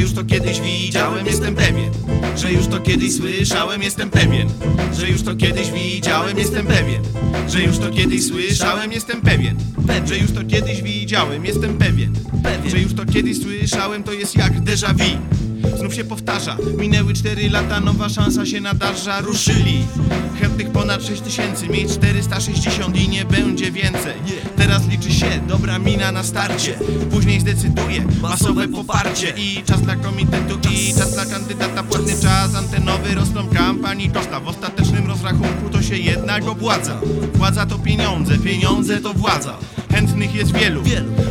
już to kiedyś widziałem, jestem pewien Że już to kiedyś słyszałem, jestem pewien Że już to kiedyś widziałem, jestem pewien Że już to kiedyś słyszałem, jestem pewien Że już to kiedyś widziałem, jestem pewien Że już to kiedyś słyszałem, to jest jak déjà vu Znów się powtarza, minęły 4 lata, nowa szansa się nadarza Ruszyli, chętnych ponad 6 tysięcy, mieć 460 i nie będzie więcej. Teraz liczy się dobra mina na starcie, później zdecyduje masowe poparcie. I czas dla komitetu i czas dla kandydata, płatny. Czas antenowy Rosną kampanii. Koszta, w ostatecznym rozrachunku to się jednak obładza Władza to pieniądze, pieniądze to władza Chętnych jest wielu,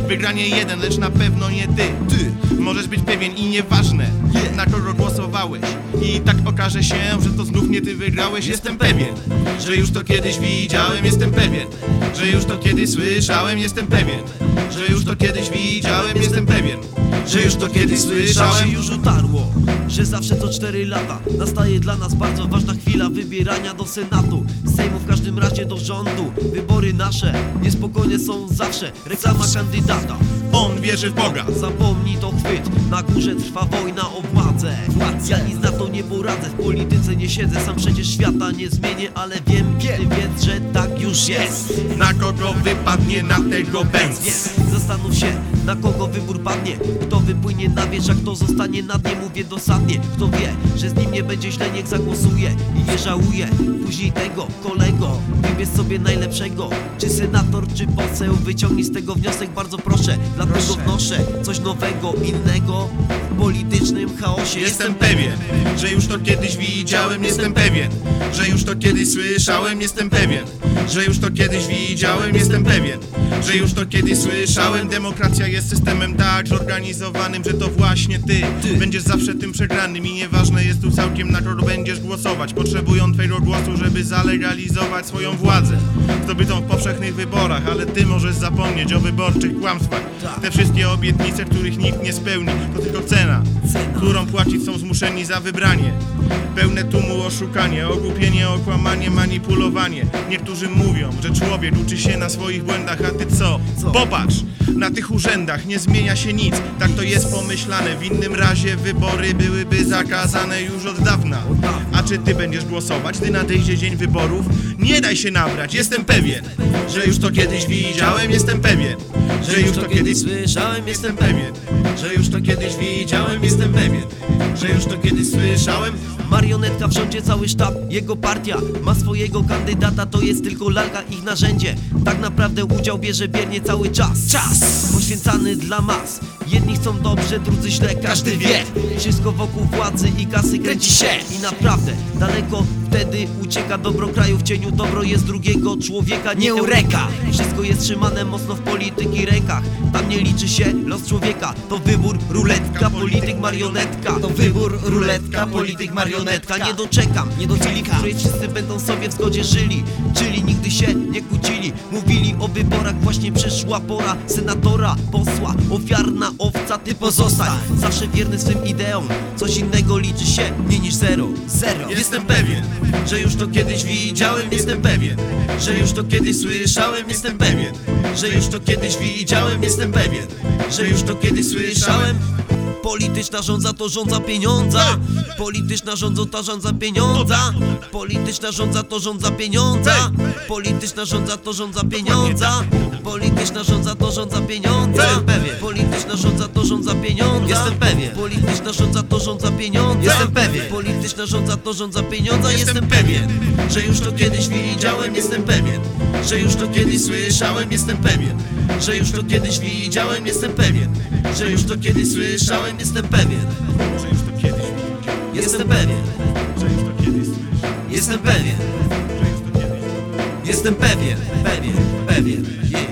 wygranie jeden, lecz na pewno nie ty. Ty. Możesz być pewien i nieważne na kogo głosowałeś. I tak okaże się, że to znów nie ty wygrałeś. Jestem pewien, że już to kiedyś widziałem. Jestem pewien, że już to kiedyś słyszałem. Jestem pewien, że już to kiedyś widziałem. Jestem pewien, że już to kiedyś słyszałem. Się już utarło, że zawsze co 4 lata Nastaje dla nas bardzo ważna chwila wybierania do Senatu Z Sejmu do rządu. Wybory nasze niespokojne są zawsze. Reklama kandydata. On wierzy w Boga. Zapomnij to chwyt, na górze trwa wojna o władzę. Ja nic na to nie poradzę, w polityce nie siedzę. Sam przecież świata nie zmienię, ale wiem, kiedy wiedz, że tak już jest. Na kogo wypadnie na tego bęc Zastanów się, na kogo wybór padnie. Kto wypłynie na wierzch, a kto zostanie na dnie Mówię dosadnie, kto wie, że z nim nie będzie źle Niech zagłosuje i nie żałuje. Później tego, kolego, wybierz sobie najlepszego. Czy senator, czy poseł Wyciągnij z tego wniosek, bardzo proszę Dlatego wnoszę coś nowego, innego W politycznym chaosie. Jestem pewien, że już to kiedyś widziałem, jestem pewien Że już to kiedyś słyszałem, jestem pewien Że już to kiedyś widziałem, jestem pewien Że już to kiedyś słyszałem. Demokracja jest systemem tak zorganizowanym, że to właśnie ty. Będziesz zawsze tym przegranym i nieważne jest tu całkiem na kogo będziesz głosować. Potrzebują twojego głosu, żeby zalegalizować swoją władzę. Zdobytą w powszechnych wyborach, ale ty możesz zapomnieć o wyborczych kłamstwach. Te wszystkie obietnice, których nikt nie spełni, to tylko cena którą płacić są zmuszeni za wybranie. Pełne tłumu oszukanie, ogłupienie, okłamanie, manipulowanie. Niektórzy mówią, że człowiek uczy się na swoich błędach, a ty co? Popatrz, na tych urzędach nie zmienia się nic, tak to jest pomyślane. W innym razie wybory byłyby zakazane już od dawna. A czy ty będziesz głosować, gdy nadejdzie dzień wyborów? Nie daj się nabrać, jestem pewien, że już to kiedyś widziałem, jestem pewien, że już to kiedyś słyszałem, Jestem pewien, że już to kiedyś widziałem, jestem pewien, że już to kiedyś słyszałem. Marionetka w rządzie, cały sztab, jego partia Ma swojego kandydata, to jest tylko lalka, ich narzędzie. Tak naprawdę udział bierze biernie cały czas. Czas! Poświęcany dla mas. Jedni chcą dobrze, drudzy źle, każdy wie. Wszystko wokół władzy i kasy kręci się. I naprawdę, daleko ucieka. Dobro kraju W cieniu dobro jest drugiego człowieka, nie eureka. Wszystko jest trzymane mocno w polityki rękach. Tam nie liczy się los człowieka. To wybór, ruletka, polityk, marionetka. To wybór, ruletka, polityk, marionetka. Nie doczekam, nie do chwili, w której wszyscy będą sobie w zgodzie żyli. Czyli nigdy się nie kłócili. Mówili o wyborach, właśnie przyszła pora Senatora, posła, ofiarna owca, ty pozostań. Zawsze wierny swym ideom. Coś innego liczy się, mniej niż zero. Zero. Jestem pewien, że już to kiedyś widziałem, jestem pewien, że już to kiedyś słyszałem, jestem pewien, że już to kiedyś widziałem, jestem pewien, że już to kiedyś słyszałem. Polityczna rządza to rządza pieniądza. Polityczna rządza to rządza pieniądza. Polityczna rządza to rządza pieniądza. Polityczna rządza to rządza pieniądza. Polityczna rządza to rządza pieniądza. Jestem pewien. Polityczna rządza to rządza pieniądza. Jestem pewien. Polityczna rządza to rządza pieniądza. Jestem pewien. Polityczna rządza to rządza pieniądza. Jestem pewien, że już to kiedyś widziałem, jestem pewien, że już to kiedyś słyszałem, jestem pewien, że już to kiedyś widziałem, jestem pewien, że już to kiedyś słyszałem, jestem pewien, że już to kiedyś Jestem pewien. Że już to kiedyś Jestem pewien. Jestem pewien Pewien